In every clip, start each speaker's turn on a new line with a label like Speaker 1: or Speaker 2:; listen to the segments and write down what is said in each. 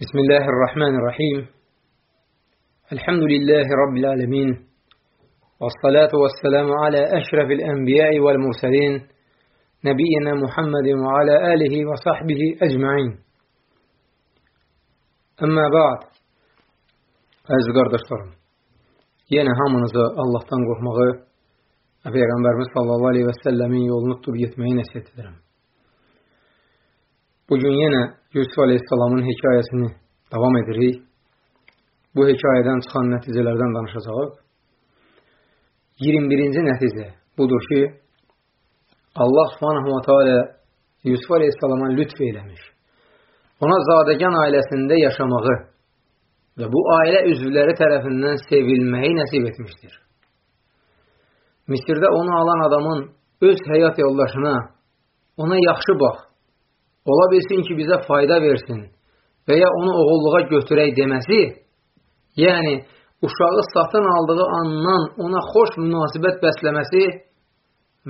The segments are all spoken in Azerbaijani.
Speaker 1: بسم الله الرحمن الرحيم. الحمد لله رب العالمين والصلاة والسلام على أشرف الأنبياء والمرسلين نبينا محمد وعلى آله وصحبه أجمعين. أما بعد أزغر دشترم ينا هامنزا الله تنقر مغير أبيغنبر صلى الله عليه وسلم يولنطب يتمين سيتدرم Bugün yenə Yusuf aleyhissalamın hekayəsini davam edirik. Bu hekayədən çıxan nəticələrdən danışacağıq. 21-ci nəticə budur ki, Allah subhanahu wa ta'ala Yusuf aleyhissalama lütf eləmiş. Ona zadəgan ailəsində yaşamağı və bu ailə üzvləri tərəfindən sevilməyi nəsib etmişdir. Misirdə onu alan adamın öz həyat yoldaşına ona yaxşı bax, ola bilsin ki, bizə fayda versin və ya onu oğulluğa götürək deməsi, yəni uşağı satın aldığı andan ona xoş münasibət bəsləməsi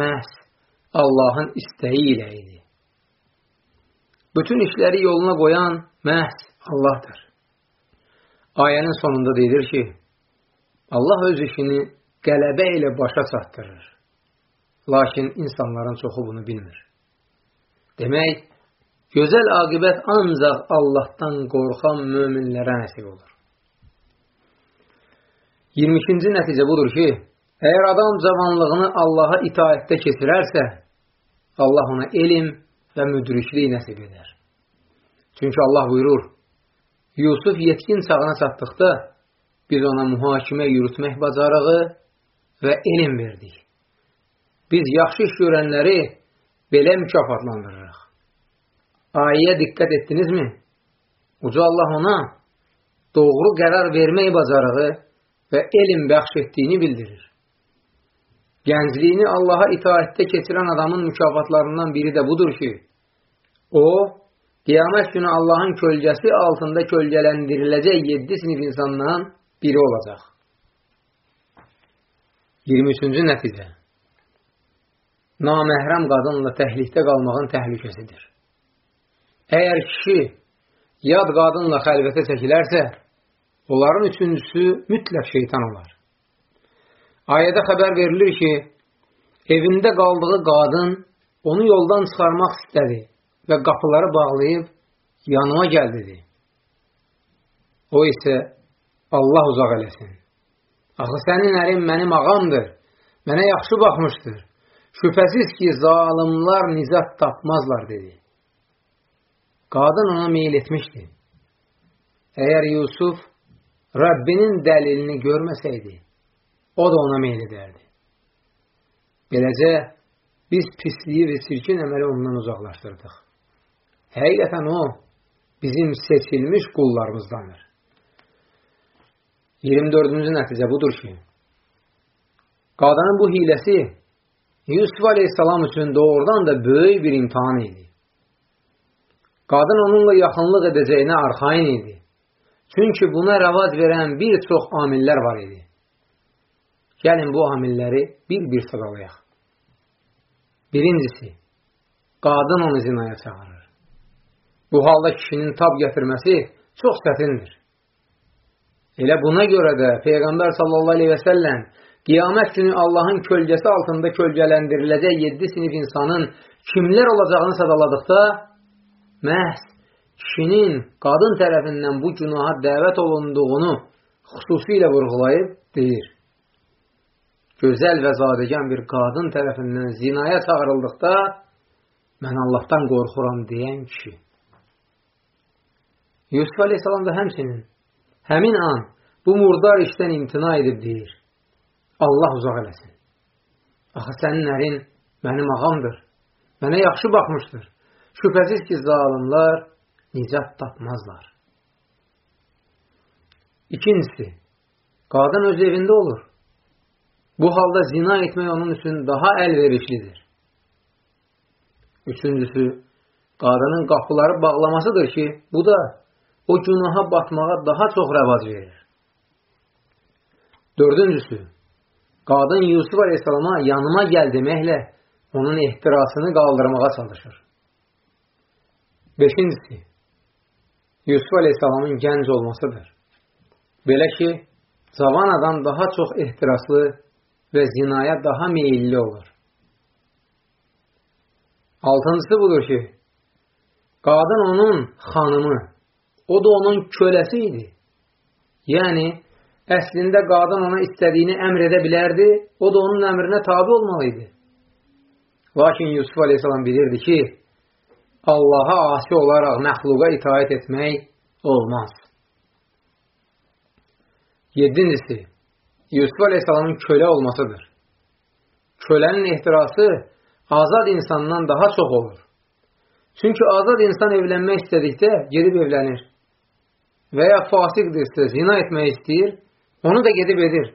Speaker 1: məhz Allahın istəyi ilə idi. Bütün işləri yoluna qoyan məhz Allahdır. Ayənin sonunda deyilir ki, Allah öz işini qələbə ilə başa çatdırır. Lakin insanların çoxu bunu bilmir. Demək, gözəl aqibət ancaq Allahdan qorxan möminlərə nəsib olur. 22-ci nəticə budur ki, əgər adam cavanlığını Allaha itaətdə keçirərsə, Allah ona elm və müdriklik nəsib edər. Çünki Allah buyurur, Yusuf yetkin çağına çatdıqda biz ona mühakimə yürütmək bacarığı və elm verdik. Biz yaxşı iş görənləri belə mükafatlandırırıq. Ayəyə diqqət etdinizmi? Uca Allah ona doğru qərar vermək bacarığı və elm bəxş etdiyini bildirir. Gəncliyini Allaha itaətdə keçirən adamın mükafatlarından biri də budur ki, o, qiyamət günü Allahın kölgəsi altında kölgələndiriləcək 7 sinif insandan biri olacaq. 23-cü nəticə Naməhrəm qadınla təhlikdə qalmağın təhlükəsidir. Əgər kişi yad qadınla xəlvətə çəkilərsə, onların üçüncüsü mütləq şeytan olar. Ayədə xəbər verilir ki, evində qaldığı qadın onu yoldan çıxarmaq istədi və qapıları bağlayıb yanıma gəl dedi. O isə Allah uzaq eləsin. Axı sənin ərin mənim ağamdır, mənə yaxşı baxmışdır. Şübhəsiz ki, zalimlar nizat tapmazlar dedi. Qadın ona meyil etmişdi. Əgər Yusuf Rəbbinin dəlilini görməsəydi, o da ona meyil edərdi. Beləcə, biz pisliyi və çirkin əməli ondan uzaqlaşdırdıq. Həqiqətən o, bizim seçilmiş qullarımızdandır. 24-cü nəticə budur ki, qadının bu hiləsi Yusuf aleyhissalam üçün doğrudan da böyük bir imtihan idi. Qadın onunla yaxınlıq edəcəyinə arxain idi. Çünki buna rəvac verən bir çox amillər var idi. Gəlin bu amilləri bir-bir sıralayaq. Birincisi, qadın onu zinaya çağırır. Bu halda kişinin tab gətirməsi çox çətindir. Elə buna görə də Peyğəmbər sallallahu aleyhi və səlləm qiyamət günü Allahın kölgəsi altında kölgələndiriləcək 7 sinif insanın kimlər olacağını sadaladıqda, məhz kişinin qadın tərəfindən bu günaha dəvət olunduğunu xüsusilə vurğulayıb deyir. Gözəl və zadəgan bir qadın tərəfindən zinaya çağırıldıqda, mən Allahdan qorxuram deyən kişi. Yusuf Aleyhisselam da həmsinin həmin an bu murdar işdən imtina edib deyir. Allah uzaq eləsin. Axı sənin ərin mənim ağamdır. Mənə yaxşı baxmışdır. Şübhəsiz ki, zalimlar nicat tapmazlar. İkincisi, qadın öz evində olur. Bu halda zina etmək onun üçün daha əlverişlidir. Üçüncüsü, qadının qapıları bağlamasıdır ki, bu da o günaha batmağa daha çox rəvac verir. Dördüncüsü, qadın Yusuf Aleyhisselama yanıma gəl deməklə onun ehtirasını qaldırmağa çalışır. Beşincisi, Yusuf Aleyhisselamın gənc olmasıdır. Belə ki, cavan adam daha çox ehtiraslı və zinaya daha meyilli olur. Altıncısı budur ki, qadın onun xanımı, o da onun köləsi idi. Yəni, əslində qadın ona istədiyini əmr edə bilərdi, o da onun əmrinə tabi olmalıydı. Lakin Yusuf Aleyhisselam bilirdi ki, Allaha asi olaraq məxluqa itaət etmək olmaz. Yedincisi, Yusuf Aleyhisselamın kölə olmasıdır. Kölənin ehtirası azad insandan daha çox olur. Çünki azad insan evlənmək istədikdə gedib evlənir. Və ya fasiqdirsə, zina etmək istəyir, onu da gedib edir.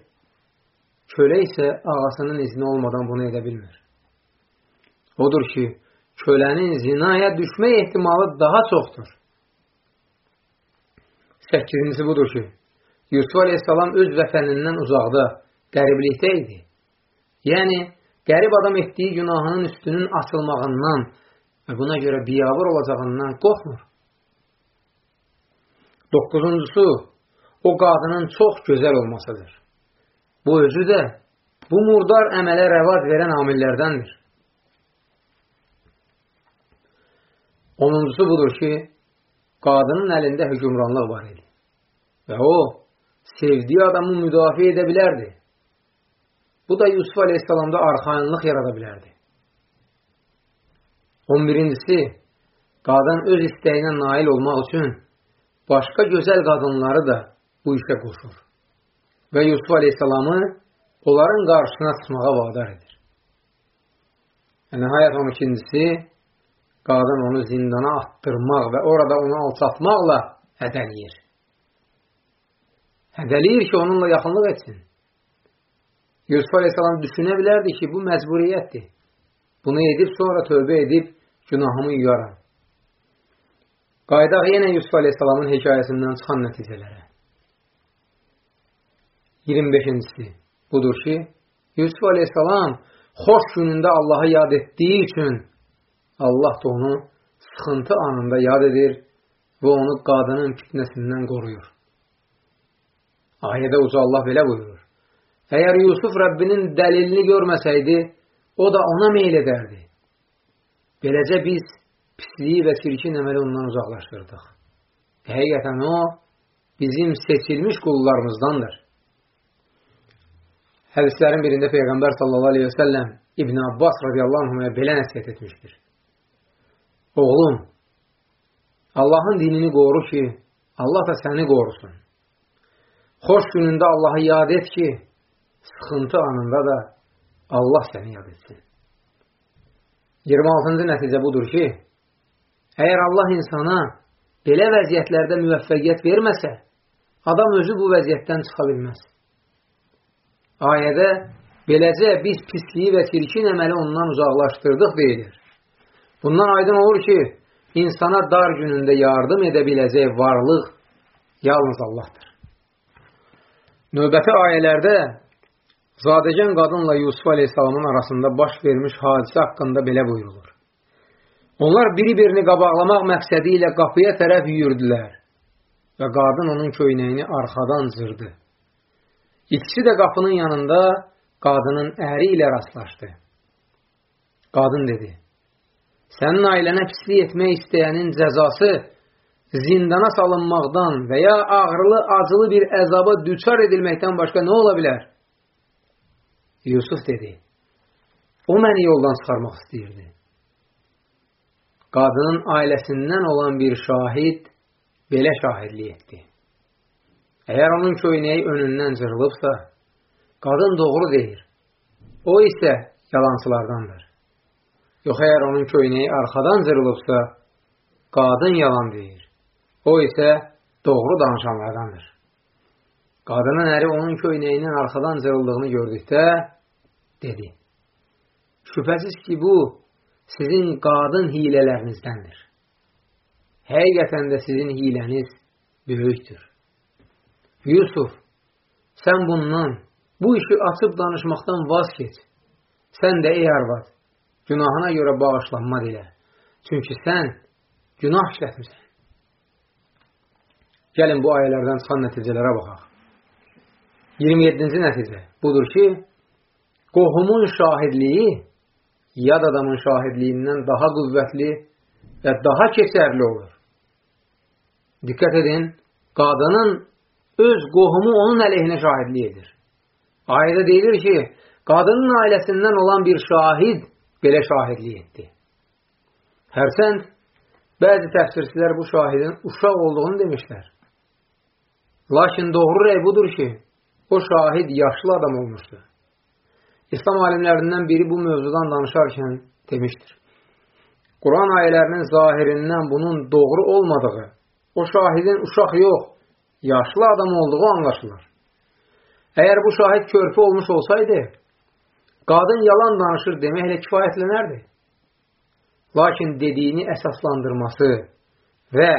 Speaker 1: Kölə isə ağasının izni olmadan bunu edə bilmir. Odur ki, kölənin zinaya düşmək ehtimalı daha çoxdur. Səkizincisi budur ki, Yusuf Aleyhisselam öz vətənindən uzaqda, qəriblikdə idi. Yəni, qərib adam etdiyi günahının üstünün açılmağından və buna görə biyabır olacağından qorxmur. Doqquzuncusu, o qadının çox gözəl olmasıdır. Bu özü də bu murdar əmələ rəvad verən amillərdəndir. Onuncusu budur ki, qadının əlində hökumranlıq var idi. Və o, sevdiyi adamı müdafiə edə bilərdi. Bu da Yusuf Aleyhisselamda arxainlıq yarada bilərdi. 11-incisi, qadın öz istəyinə nail olmaq üçün başqa gözəl qadınları da bu işə qoşur və Yusuf Aleyhisselamı onların qarşısına çıxmağa vadar edir. Nəhayət 12-incisi, qadın onu zindana attırmaq və orada onu alçatmaqla hədəliyir. Hədəliyir ki, onunla yaxınlıq etsin. Yusuf Aleyhisselam düşünə bilərdi ki, bu məcburiyyətdir. Bunu edib, sonra tövbə edib, günahımı yuyaram. Qaydaq yenə Yusuf Aleyhisselamın hekayəsindən çıxan nəticələrə. 25-incisi budur ki, Yusuf Aleyhisselam xoş günündə Allahı yad etdiyi üçün Allah da onu sıxıntı anında yad edir və onu qadının fitnəsindən qoruyur. Ayədə uca Allah belə buyurur. Əgər Yusuf Rəbbinin dəlilini görməsəydi, o da ona meyl edərdi. Beləcə biz pisliyi və çirkin əməli ondan uzaqlaşdırdıq. Həqiqətən o, bizim seçilmiş qullarımızdandır. Hədislərin birində Peyğəmbər sallallahu aleyhi və səlləm İbn Abbas radiyallahu anhümə belə nəsiyyət etmişdir. Oğlum, Allahın dinini qoru ki, Allah da səni qorusun. Xoş günündə Allahı yad et ki, sıxıntı anında da Allah səni yad etsin. 26-cı nəticə budur ki, əgər Allah insana belə vəziyyətlərdə müvəffəqiyyət verməsə, adam özü bu vəziyyətdən çıxa bilməz. Ayədə beləcə biz pisliyi və çirkin əməli ondan uzaqlaşdırdıq deyilir. Bundan aydın olur ki, insana dar günündə yardım edə biləcək varlıq yalnız Allahdır. Növbəti ayələrdə zadəgən qadınla Yusuf Aleyhisselamın arasında baş vermiş hadisə haqqında belə buyurulur. Onlar biri-birini qabaqlamaq məqsədi ilə qapıya tərəf yüyürdülər və qadın onun köynəyini arxadan zırdı. İkisi də qapının yanında qadının əri ilə rastlaşdı. Qadın dedi, sənin ailənə pislik etmək istəyənin cəzası zindana salınmaqdan və ya ağrılı, acılı bir əzaba düçar edilməkdən başqa nə ola bilər? Yusuf dedi, o məni yoldan çıxarmaq istəyirdi. Qadının ailəsindən olan bir şahid belə şahidlik etdi. Əgər onun köynəyi önündən cırılıbsa, qadın doğru deyir. O isə yalancılardandır. Yox əgər onun köynəyi arxadan cırılıbsa, qadın yalan deyir. O isə doğru danışanlardandır. Qadının əri onun köynəyinin arxadan cırıldığını gördükdə dedi. Şübhəsiz ki, bu sizin qadın hilələrinizdəndir. Həqiqətən də sizin hiləniz böyükdür. Yusuf, sən bundan, bu işi açıb danışmaqdan vaz keç. Sən də ey arvad, günahına görə bağışlanma dilə. Çünki sən günah işlətmirsən. Gəlin bu ayələrdən çıxan nəticələrə baxaq. 27-ci nəticə budur ki, qohumun şahidliyi yad adamın şahidliyindən daha qüvvətli və daha keçərli olur. Diqqət edin, qadının öz qohumu onun əleyhinə şahidlik edir. Ayədə deyilir ki, qadının ailəsindən olan bir şahid belə şahidlik etdi. Hərsənd, bəzi təfsirçilər bu şahidin uşaq olduğunu demişlər. Lakin doğru rəy budur ki, o şahid yaşlı adam olmuşdur. İslam alimlərindən biri bu mövzudan danışarkən demişdir. Quran ayələrinin zahirindən bunun doğru olmadığı, o şahidin uşaq yox, yaşlı adam olduğu anlaşılır. Əgər bu şahid körpü olmuş olsaydı, qadın yalan danışır deməklə kifayətlənərdi. Lakin dediyini əsaslandırması və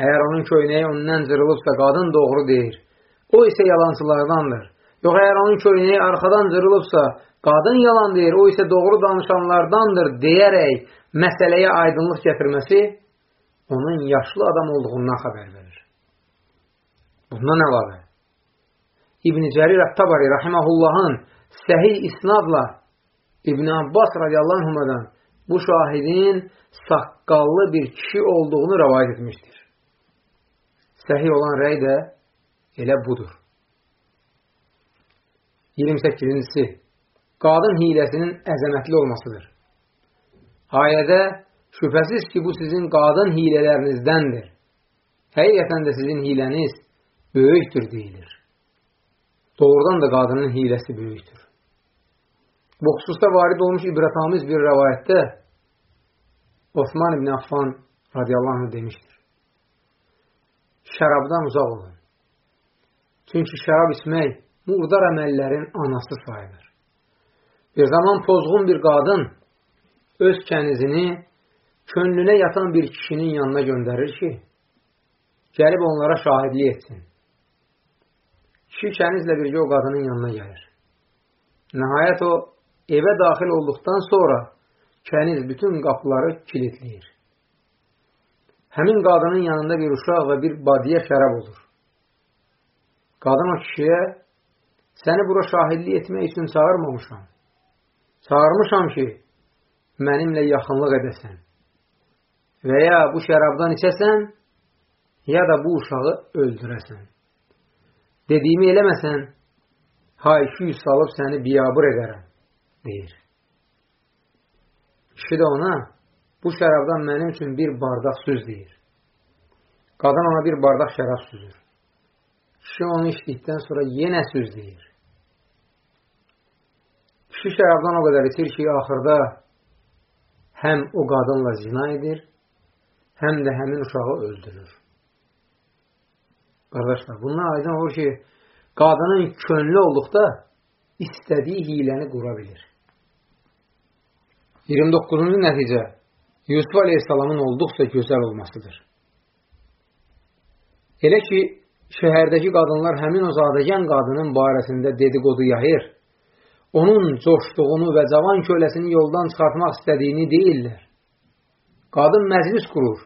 Speaker 1: əgər onun köynəyi ondan cırılıbsa qadın doğru deyir, o isə yalancılardandır. Yox, əgər onun köynəyi arxadan cırılıbsa, qadın yalan deyir, o isə doğru danışanlardandır deyərək məsələyə aydınlıq gətirməsi onun yaşlı adam olduğundan xəbər verir. Bundan əlavə, İbn Cərir Ət-Tabari rahimehullahın səhih isnadla İbn Abbas radiyallahu anhümadan bu şahidin saqqallı bir kişi olduğunu rəvayət etmişdir. Səhih olan rəy də elə budur. 28-ci Qadın hiləsinin əzəmətli olmasıdır. Ayədə şübhəsiz ki, bu sizin qadın hilələrinizdəndir. Həqiqətən də sizin hiləniz böyükdür deyilir. Doğrudan da qadının hiləsi böyükdür. Bu xüsusda varid olmuş ibrətamiz bir rəvayətdə Osman ibn Affan radiyallahu anh demişdir. Şərabdan uzaq olun. Çünki şərab içmək murdar əməllərin anası sayılır. Bir zaman pozğun bir qadın öz kənizini könlünə yatan bir kişinin yanına göndərir ki, gəlib onlara şahidlik etsin. Kişi kənizlə birgə o qadının yanına gəlir. Nəhayət o evə daxil olduqdan sonra kəniz bütün qapıları kilitləyir. Həmin qadının yanında bir uşaq və bir badiyə şərab olur. Qadın o kişiyə, səni bura şahidlik etmək üçün çağırmamışam. Çağırmışam ki, mənimlə yaxınlıq edəsən. Və ya bu şərabdan içəsən, ya da bu uşağı öldürəsən. Dediyimi eləməsən, hay-küy salıb səni biyabır edərəm, deyir. Kişi də ona, bu şərabdan mənim üçün bir bardaq süz deyir. Qadın ona bir bardaq şərab süzür. Kişi onu içdikdən sonra yenə söz deyir. Kişi şərabdan o qədər içir ki, axırda həm o qadınla zina edir, həm də həmin uşağı öldürür. Qardaşlar, bundan aydın olur ki, qadının könlü olduqda istədiyi hiləni qura bilir. 29-cu nəticə Yusuf Aleyhisselamın olduqca gözəl olmasıdır. Elə ki, şəhərdəki qadınlar həmin o zadəgən qadının barəsində dedikodu yayır, onun coşduğunu və cavan köləsini yoldan çıxartmaq istədiyini deyirlər. Qadın məclis qurur,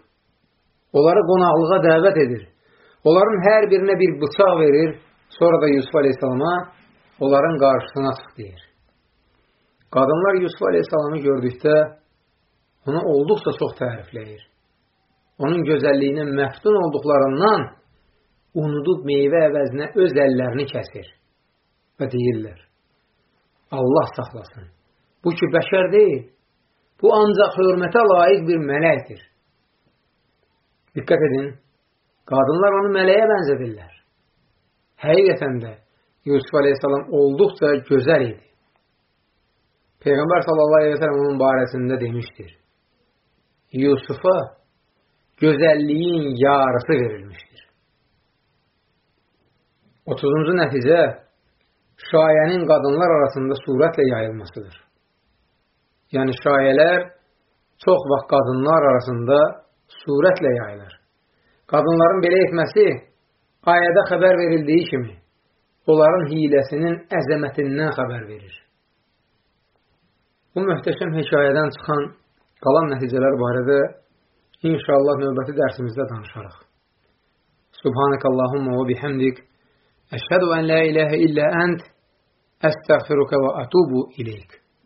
Speaker 1: onları qonaqlığa dəvət edir, onların hər birinə bir bıçaq verir, sonra da Yusuf Aleyhisselama onların qarşısına çıx deyir. Qadınlar Yusuf Aleyhisselamı gördükdə onu olduqca çox tərifləyir. Onun gözəlliyinə məftun olduqlarından unudub meyvə əvəzinə öz əllərini kəsir və deyirlər, Allah saxlasın. Bu ki, bəşər deyil. Bu ancaq hörmətə layiq bir mələkdir. Diqqət edin, qadınlar onu mələyə bənzədirlər. Həqiqətən də Yusuf aleyhissalam olduqca gözəl idi. Peyğəmbər sallallahu aleyhi ve sellem onun barəsində demişdir. Yusufa gözəlliyin yarısı verilmişdir. 30-cu nəticə şayənin qadınlar arasında surətlə yayılmasıdır. Yəni şayələr çox vaxt qadınlar arasında surətlə yayılır. Qadınların belə etməsi ayədə xəbər verildiyi kimi onların hiləsinin əzəmətindən xəbər verir. Bu möhtəşəm hekayədən çıxan qalan nəticələr barədə inşallah növbəti dərsimizdə danışarıq. Subhanakallahumma və bihamdik. Əşhədu ən la ilahə illə ənt. Əstəğfiruka və atubu ileyk.